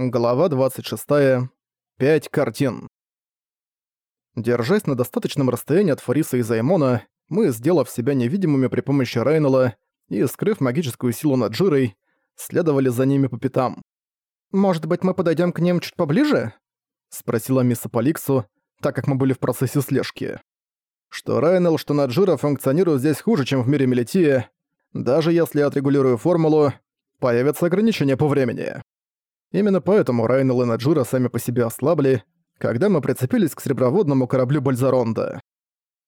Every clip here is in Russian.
Глава 26. Пять картин. Держась на достаточном расстоянии от Фариса и Займона, мы, сделав себя невидимыми при помощи Райнела и скрыв магическую силу над Джирой, следовали за ними по пятам. «Может быть, мы подойдем к ним чуть поближе?» — спросила мисс Аполиксу, так как мы были в процессе слежки. Что Райнел, что Наджира функционируют здесь хуже, чем в мире Мелития. Даже если я отрегулирую формулу, появятся ограничения по времени. Именно поэтому Райнел и Наджура сами по себе ослабли, когда мы прицепились к среброводному кораблю Бальзаронда.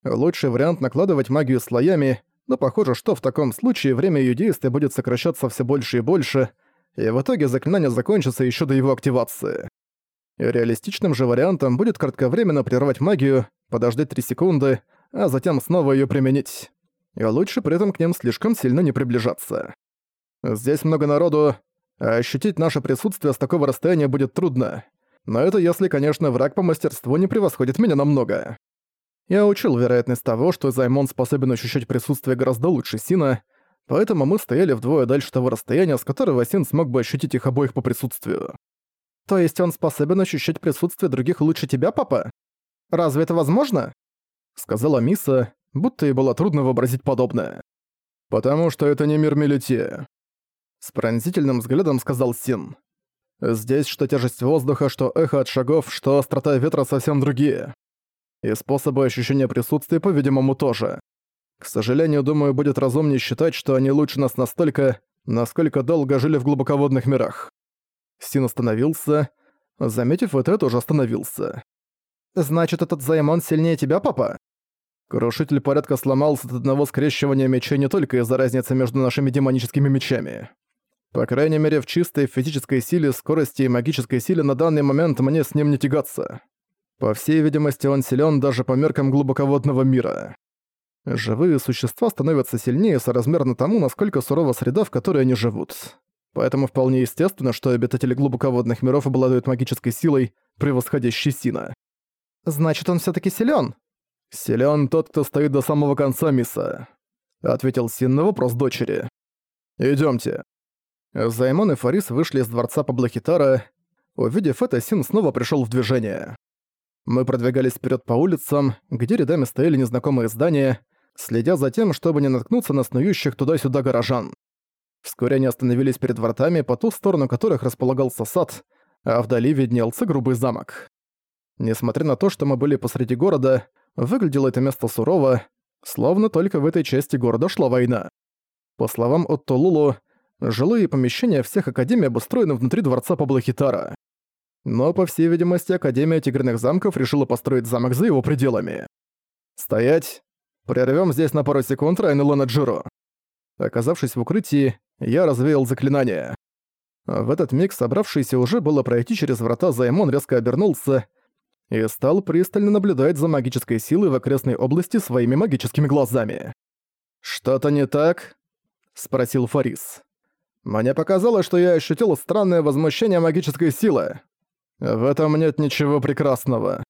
Лучший вариант накладывать магию слоями, но похоже, что в таком случае время её действия будет сокращаться все больше и больше, и в итоге заклинание закончится еще до его активации. Реалистичным же вариантом будет кратковременно прервать магию, подождать 3 секунды, а затем снова её применить. И лучше при этом к ним слишком сильно не приближаться. Здесь много народу, ощутить наше присутствие с такого расстояния будет трудно. Но это если, конечно, враг по мастерству не превосходит меня намного. Я учил вероятность того, что Займон способен ощущать присутствие гораздо лучше Сина, поэтому мы стояли вдвое дальше того расстояния, с которого Син смог бы ощутить их обоих по присутствию. То есть он способен ощущать присутствие других лучше тебя, папа? Разве это возможно? Сказала Миса, будто ей было трудно вообразить подобное. Потому что это не мир Мелития. С пронзительным взглядом сказал Син. «Здесь что тяжесть воздуха, что эхо от шагов, что острота ветра совсем другие. И способы ощущения присутствия, по-видимому, тоже. К сожалению, думаю, будет разумнее считать, что они лучше нас настолько, насколько долго жили в глубоководных мирах». Син остановился. Заметив это, тоже остановился. «Значит, этот Займон сильнее тебя, папа?» Крушитель порядка сломался от одного скрещивания мечей не только из-за разницы между нашими демоническими мечами. По крайней мере, в чистой физической силе, скорости и магической силе на данный момент мне с ним не тягаться. По всей видимости, он силен даже по меркам глубоководного мира. Живые существа становятся сильнее соразмерно тому, насколько сурова среда, в которой они живут. Поэтому вполне естественно, что обитатели глубоководных миров обладают магической силой, превосходящей Сина. «Значит, он все таки силен? «Силен тот, кто стоит до самого конца, Миса», — ответил Син на вопрос дочери. Идемте. Займон и Фарис вышли из дворца Паблохитара. Увидев это, Син снова пришел в движение. Мы продвигались вперед по улицам, где рядами стояли незнакомые здания, следя за тем, чтобы не наткнуться на снующих туда-сюда горожан. Вскоре они остановились перед вратами, по ту сторону которых располагался сад, а вдали виднелся грубый замок. Несмотря на то, что мы были посреди города, выглядело это место сурово, словно только в этой части города шла война. По словам Отто Лулу, жилые помещения всех Академий обустроены внутри дворца Паблохитара. Но, по всей видимости, Академия Тигрных Замков решила построить замок за его пределами. «Стоять! Прервем здесь на пару секунд Райнелона Джиро». Оказавшись в укрытии, я развеял заклинание. В этот миг собравшийся уже было пройти через врата Займон резко обернулся и стал пристально наблюдать за магической силой в окрестной области своими магическими глазами. «Что-то не так?» — спросил Фарис. «Мне показалось, что я ощутил странное возмущение магической силы. В этом нет ничего прекрасного.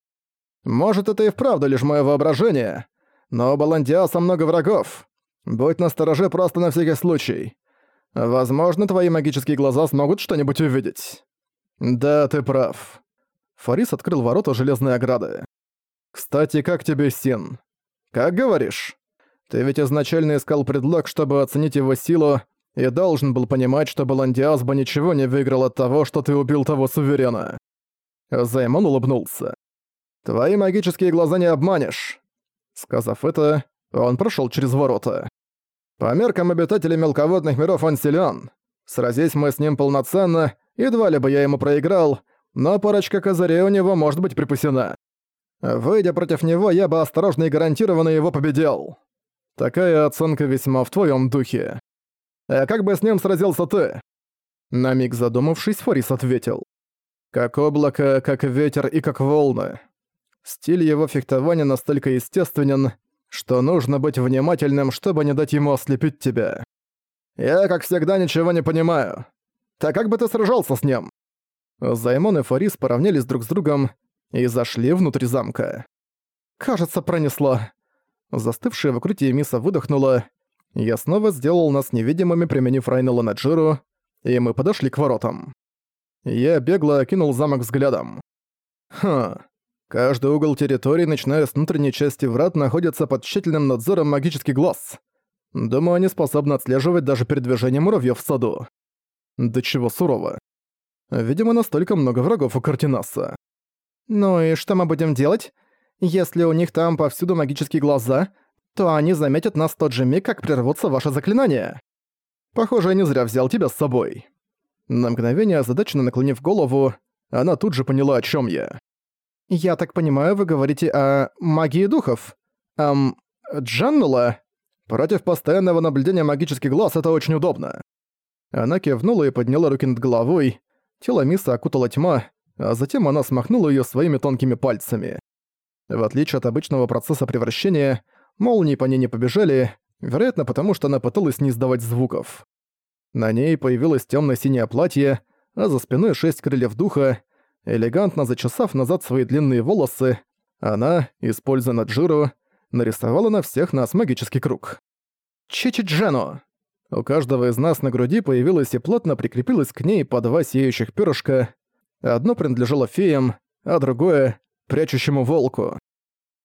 Может, это и вправду лишь мое воображение, но у Баландиаса много врагов. Будь настороже просто на всякий случай. Возможно, твои магические глаза смогут что-нибудь увидеть». «Да, ты прав». Фарис открыл ворота железной ограды. «Кстати, как тебе Син? Как говоришь? Ты ведь изначально искал предлог, чтобы оценить его силу, и должен был понимать, что Баландиас бы ничего не выиграл от того, что ты убил того суверена». Займон улыбнулся. «Твои магические глаза не обманешь». Сказав это, он прошел через ворота. «По меркам обитателей мелководных миров он силен. Сразись мы с ним полноценно, едва ли бы я ему проиграл, но парочка козырей у него может быть припасена. Выйдя против него, я бы осторожно и гарантированно его победил. Такая оценка весьма в твоем духе. А как бы с ним сразился ты? На миг задумавшись, Форис ответил. Как облако, как ветер и как волны. Стиль его фехтования настолько естественен, что нужно быть внимательным, чтобы не дать ему ослепить тебя. Я, как всегда, ничего не понимаю. Так как бы ты сражался с ним? Займон и Форис поравнялись друг с другом и зашли внутрь замка. Кажется, пронесло. Застывшая в укрытии Миса выдохнула. Я снова сделал нас невидимыми, применив Райнелла на Джиру, и мы подошли к воротам. Я бегло окинул замок взглядом. Хм. Каждый угол территории, начиная с внутренней части врат, находится под тщательным надзором магический глаз. Думаю, они способны отслеживать даже передвижение муравьёв в саду. Да чего сурово. Видимо, настолько много врагов у Картинаса. Ну и что мы будем делать? Если у них там повсюду магические глаза, то они заметят нас в тот же миг, как прервутся ваши заклинания. Похоже, я не зря взял тебя с собой. На мгновение озадаченно наклонив голову, она тут же поняла, о чем я. «Я так понимаю, вы говорите о магии духов? Эм, Джаннула? Против постоянного наблюдения магических глаз это очень удобно». Она кивнула и подняла руки над головой. Тело Миса окутала тьма, а затем она смахнула её своими тонкими пальцами. В отличие от обычного процесса превращения, молнии по ней не побежали, вероятно потому, что она пыталась не издавать звуков. На ней появилось тёмно-синее платье, а за спиной шесть крыльев духа, элегантно зачесав назад свои длинные волосы, она, используя наджиру, нарисовала на всех нас магический круг. Чичи-Джено! У каждого из нас на груди появилось и плотно прикрепилось к ней по два сияющих перышка. Одно принадлежало феям, а другое — прячущему волку.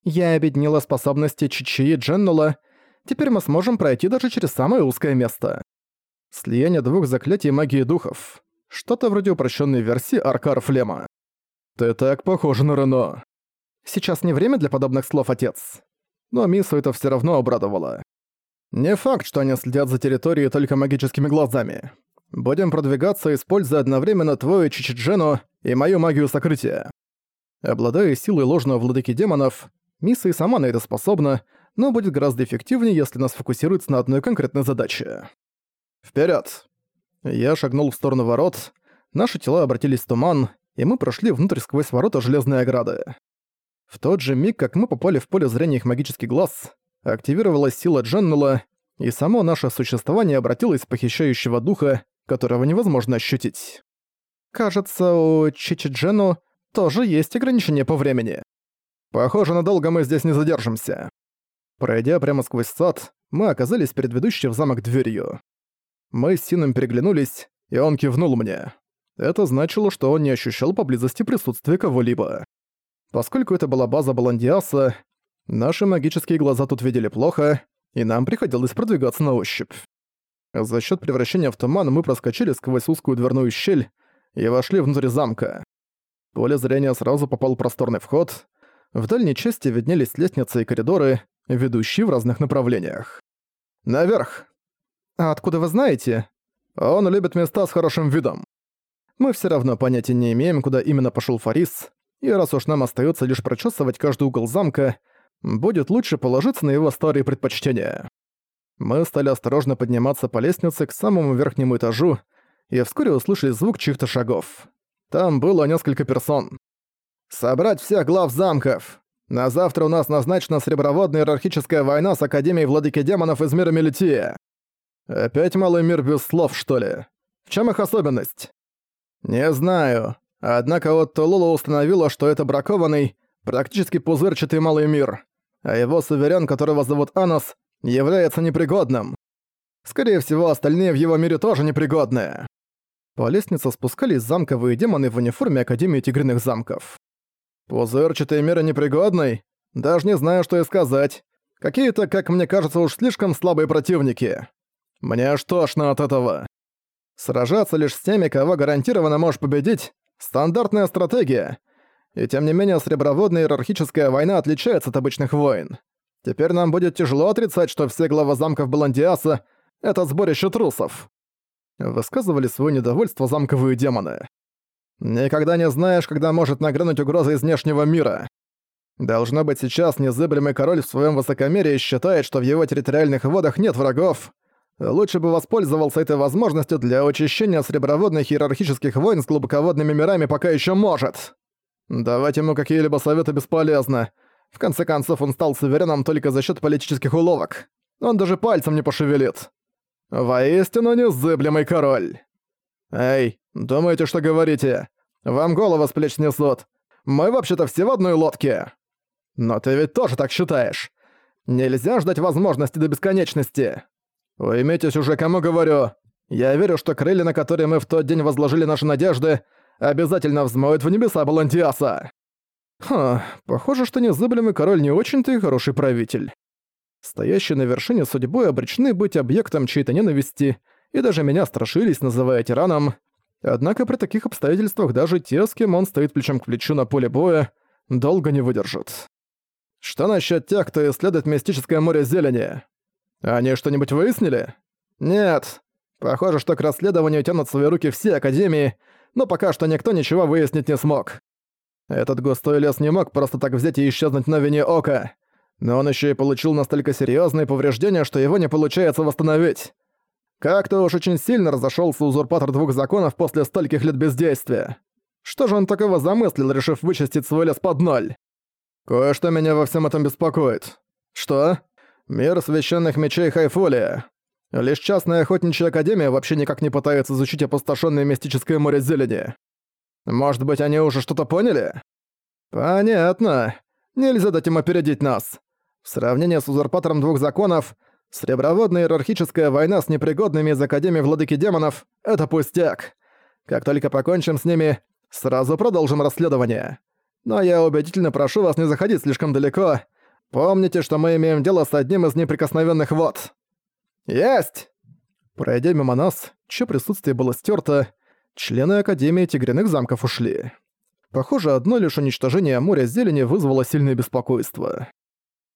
Я объединила способности Чичи и Дженнула, теперь мы сможем пройти даже через самое узкое место. Слияние двух заклятий магии духов. Что-то вроде упрощенной версии Аркар Флема. Ты так похожа на Рено. Сейчас не время для подобных слов, отец. Но Мису это все равно обрадовало. Не факт, что они следят за территорией только магическими глазами. Будем продвигаться, используя одновременно твою Чичиджену и мою магию сокрытия. Обладая силой ложного владыки демонов, Миса и сама на это способна, но будет гораздо эффективнее, если нас фокусируется на одной конкретной задаче. Вперед! Я шагнул в сторону ворот, наши тела обратились в туман, и мы прошли внутрь сквозь ворота железной ограды. В тот же миг, как мы попали в поле зрения их магический глаз, активировалась сила Дженнула, и само наше существование обратилось в похищающего духа, которого невозможно ощутить. Кажется, у Чичи-Джену тоже есть ограничения по времени. Похоже, надолго мы здесь не задержимся. Пройдя прямо сквозь сад, мы оказались перед ведущей в замок дверью. Мы с Сином переглянулись, и он кивнул мне. Это значило, что он не ощущал поблизости присутствия кого-либо. Поскольку это была база Баландиаса, наши магические глаза тут видели плохо, и нам приходилось продвигаться на ощупь. За счет превращения в туман мы проскочили сквозь узкую дверную щель и вошли внутрь замка. поле зрения сразу попал просторный вход. В дальней части виднелись лестницы и коридоры, ведущие в разных направлениях. «Наверх!» «А откуда вы знаете?» «Он любит места с хорошим видом». Мы все равно понятия не имеем, куда именно пошел Фарис, и раз уж нам остается лишь прочесывать каждый угол замка, будет лучше положиться на его старые предпочтения. Мы стали осторожно подниматься по лестнице к самому верхнему этажу, и вскоре услышали звук чьих-то шагов. Там было несколько персон. «Собрать всех глав замков! На завтра у нас назначена среброводная иерархическая война с Академией Владыки Демонов из мира Мелития. Опять малый мир без слов, что ли? В чем их особенность? Не знаю. Однако вот Тулула установила, что это бракованный, практически пузырчатый малый мир, а его суверен, которого зовут Анос, является непригодным. Скорее всего, остальные в его мире тоже непригодные. По лестнице спускались замковые демоны в униформе Академии Тигриных Замков. Пузырчатый мир непригодный? Даже не знаю, что и сказать. Какие-то, как мне кажется, уж слишком слабые противники. Мне аж тошно от этого. Сражаться лишь с теми, кого гарантированно можешь победить – стандартная стратегия. И тем не менее, среброводная иерархическая война отличается от обычных войн. Теперь нам будет тяжело отрицать, что все главы замков Баландиаса – это сборище трусов. Высказывали свое недовольство замковые демоны. Никогда не знаешь, когда может нагрянуть угроза из внешнего мира. Должно быть, сейчас незыблемый король в своем высокомерии считает, что в его территориальных водах нет врагов, лучше бы воспользовался этой возможностью для очищения среброводных иерархических войн с глубоководными мирами пока еще может. Давать ему какие-либо советы бесполезно. В конце концов, он стал сувереном только за счет политических уловок. Он даже пальцем не пошевелит. Воистину незыблемый король. Эй, думаете, что говорите? Вам голову с плеч несут. Мы вообще-то все в одной лодке. Но ты ведь тоже так считаешь. Нельзя ждать возможности до бесконечности. Уймитесь уже, кому говорю. Я верю, что крылья, на которые мы в тот день возложили наши надежды, обязательно взмоют в небеса Балантиаса!» Ха, похоже, что незыблемый король не очень-то и хороший правитель. Стоящие на вершине судьбой обречены быть объектом чьей-то ненависти, и даже меня страшились, называя тираном. Однако при таких обстоятельствах даже те, с кем он стоит плечом к плечу на поле боя, долго не выдержат. Что насчет тех, кто исследует мистическое море зелени? Они что-нибудь выяснили? Нет. Похоже, что к расследованию тянут свои руки все Академии, но пока что никто ничего выяснить не смог. Этот густой лес не мог просто так взять и исчезнуть на вине ока. Но он еще и получил настолько серьезные повреждения, что его не получается восстановить. Как-то уж очень сильно разошелся узурпатор двух законов после стольких лет бездействия. Что же он такого замыслил, решив вычистить свой лес под ноль? Кое-что меня во всем этом беспокоит. Что? Мир священных мечей Хайфолия. Лишь частная охотничья академия вообще никак не пытается изучить опустошенное мистическое море зелени. Может быть, они уже что-то поняли? Понятно. Нельзя дать им опередить нас. В сравнении с узурпатором двух законов, среброводная иерархическая война с непригодными из Академии Владыки Демонов — это пустяк. Как только покончим с ними, сразу продолжим расследование. Но я убедительно прошу вас не заходить слишком далеко. Помните, что мы имеем дело с одним из неприкосновенных вод. Есть! Пройдя мимо нас, чье присутствие было стерто, члены Академии Тигряных Замков ушли. Похоже, одно лишь уничтожение моря зелени вызвало сильное беспокойство.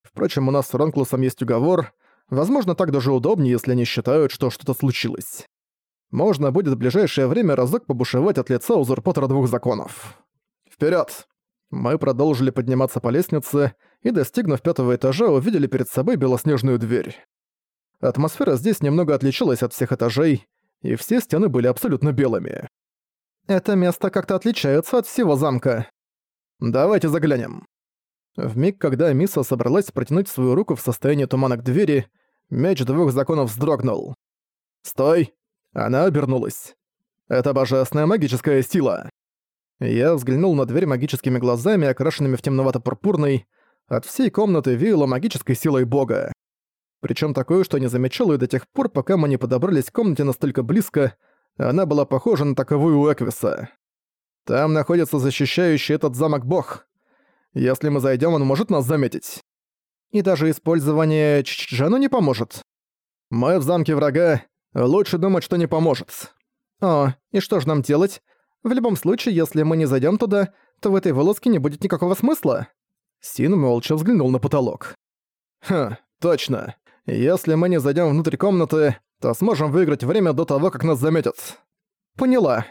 Впрочем, у нас с Ронклусом есть уговор. Возможно, так даже удобнее, если они считают, что что-то случилось. Можно будет в ближайшее время разок побушевать от лица узурпатора двух законов. Вперед! Мы продолжили подниматься по лестнице и, достигнув пятого этажа, увидели перед собой белоснежную дверь. Атмосфера здесь немного отличалась от всех этажей, и все стены были абсолютно белыми. Это место как-то отличается от всего замка. Давайте заглянем. В миг, когда Миса собралась протянуть свою руку в состоянии тумана к двери, меч двух законов вздрогнул. «Стой!» Она обернулась. «Это божественная магическая сила!» Я взглянул на дверь магическими глазами, окрашенными в темновато-пурпурный. От всей комнаты веяло магической силой бога. Причем такое, что не замечал ее до тех пор, пока мы не подобрались к комнате настолько близко, она была похожа на таковую у Эквиса. Там находится защищающий этот замок бог. Если мы зайдем, он может нас заметить. И даже использование Чичджану не поможет. Мы в замке врага, лучше думать, что не поможет. О, и что же нам делать? В любом случае, если мы не зайдем туда, то в этой вылазке не будет никакого смысла. Син молча взглянул на потолок. Ха, точно. Если мы не зайдем внутрь комнаты, то сможем выиграть время до того, как нас заметят. Поняла.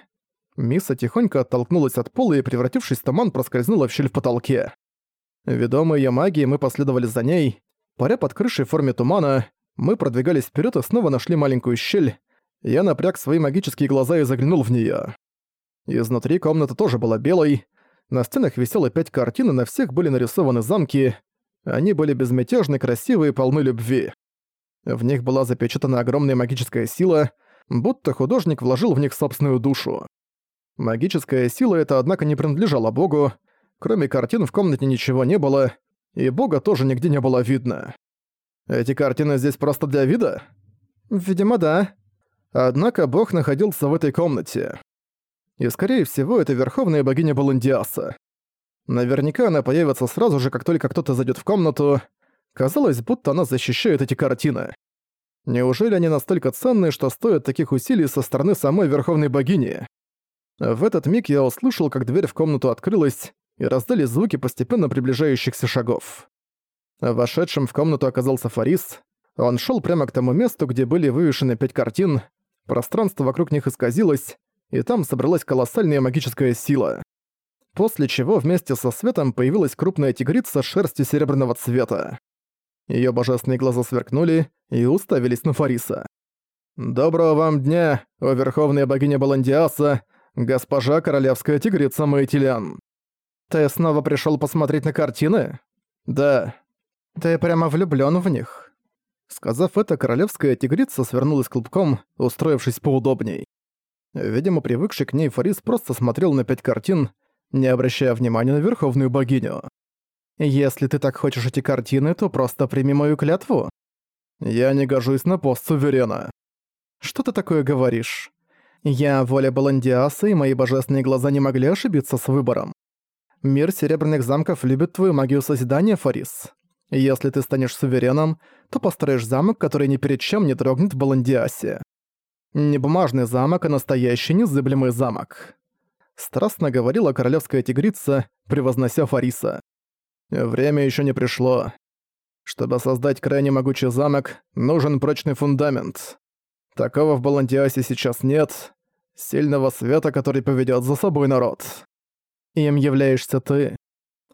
Миса тихонько оттолкнулась от пола и, превратившись в туман, проскользнула в щель в потолке. Ведомые её магией, мы последовали за ней. Паря под крышей в форме тумана, мы продвигались вперед и снова нашли маленькую щель. Я напряг свои магические глаза и заглянул в неё. Изнутри комната тоже была белой. На стенах висело пять картин, и на всех были нарисованы замки. Они были безмятежны, красивые и полны любви. В них была запечатана огромная магическая сила, будто художник вложил в них собственную душу. Магическая сила эта, однако, не принадлежала богу. Кроме картин в комнате ничего не было, и бога тоже нигде не было видно. Эти картины здесь просто для вида? Видимо, да. Однако бог находился в этой комнате и, скорее всего, это верховная богиня Баландиаса. Наверняка она появится сразу же, как только кто-то зайдет в комнату. Казалось, будто она защищает эти картины. Неужели они настолько ценные, что стоят таких усилий со стороны самой верховной богини? В этот миг я услышал, как дверь в комнату открылась, и раздались звуки постепенно приближающихся шагов. Вошедшим в комнату оказался Фарис. Он шел прямо к тому месту, где были вывешены пять картин. Пространство вокруг них исказилось, и там собралась колоссальная магическая сила. После чего вместе со светом появилась крупная тигрица с шерстью серебряного цвета. Её божественные глаза сверкнули и уставились на Фариса. «Доброго вам дня, о верховная богиня Баландиаса, госпожа королевская тигрица Маэтилян. Ты снова пришёл посмотреть на картины? Да. Ты прямо влюблён в них». Сказав это, королевская тигрица свернулась клубком, устроившись поудобней. Видимо, привыкший к ней Фарис просто смотрел на пять картин, не обращая внимания на Верховную Богиню. «Если ты так хочешь эти картины, то просто прими мою клятву». «Я не гожусь на пост суверена». «Что ты такое говоришь? Я воля Баландиаса, и мои божественные глаза не могли ошибиться с выбором. Мир Серебряных Замков любит твою магию созидания, Фарис. Если ты станешь сувереном, то построишь замок, который ни перед чем не дрогнет в Баландиасе. Не бумажный замок, а настоящий незыблемый замок. Страстно говорила королевская тигрица, превознося Фариса. Время еще не пришло. Чтобы создать крайне могучий замок, нужен прочный фундамент. Такого в Баландиасе сейчас нет. Сильного света, который поведет за собой народ. Им являешься ты.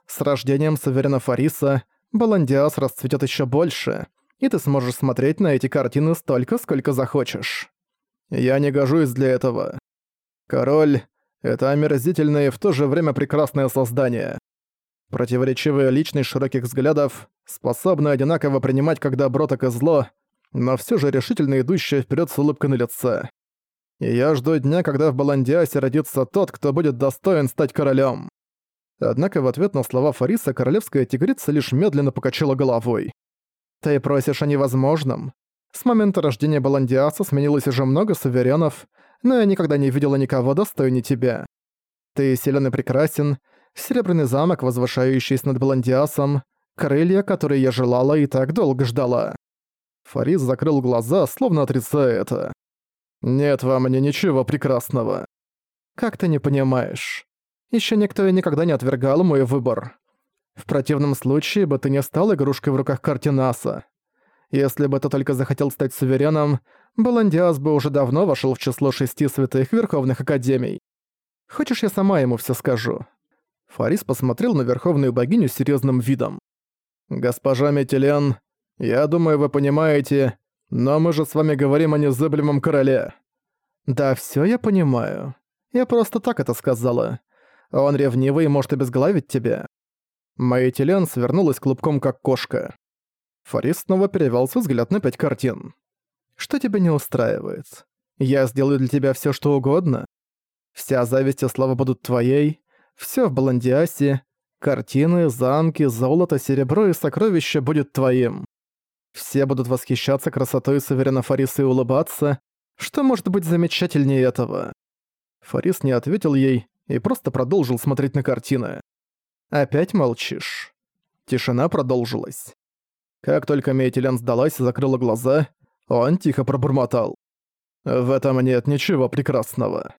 С рождением Саверина Фариса Баландиас расцветет еще больше, и ты сможешь смотреть на эти картины столько, сколько захочешь. Я не гожусь для этого. Король — это омерзительное и в то же время прекрасное создание. Противоречивая личность широких взглядов, способная одинаково принимать как добро, так и зло, но все же решительно идущая вперед с улыбкой на лице. И я жду дня, когда в Баландиасе родится тот, кто будет достоин стать королем. Однако в ответ на слова Фариса королевская тигрица лишь медленно покачала головой. «Ты просишь о невозможном. С момента рождения Баландиаса сменилось уже много суверенов, но я никогда не видела никого достойнее тебя. Ты силен и прекрасен, серебряный замок, возвышающийся над Баландиасом, крылья, которые я желала и так долго ждала. Фарис закрыл глаза, словно отрицая это. «Нет во мне ничего прекрасного». «Как ты не понимаешь? Еще никто и никогда не отвергал мой выбор. В противном случае бы ты не стал игрушкой в руках Картинаса. Если бы ты только захотел стать сувереном, Баландиас бы уже давно вошел в число шести святых Верховных Академий. Хочешь, я сама ему все скажу?» Фарис посмотрел на Верховную Богиню серьезным видом. «Госпожа Метилен, я думаю, вы понимаете, но мы же с вами говорим о незыблемом короле». «Да, все я понимаю. Я просто так это сказала. Он ревнивый и может обезглавить тебя». Маэтилен свернулась клубком, как кошка. Фарис снова перевелся взгляд на пять картин. «Что тебя не устраивает? Я сделаю для тебя все, что угодно. Вся зависть и слава будут твоей, все в Баландиасе, картины, замки, золото, серебро и сокровища будет твоим. Все будут восхищаться красотой суверена Фариса и улыбаться. Что может быть замечательнее этого? Фарис не ответил ей и просто продолжил смотреть на картины. «Опять молчишь?» Тишина продолжилась. Как только Мейтилян сдалась и закрыла глаза, он тихо пробормотал. «В этом нет ничего прекрасного».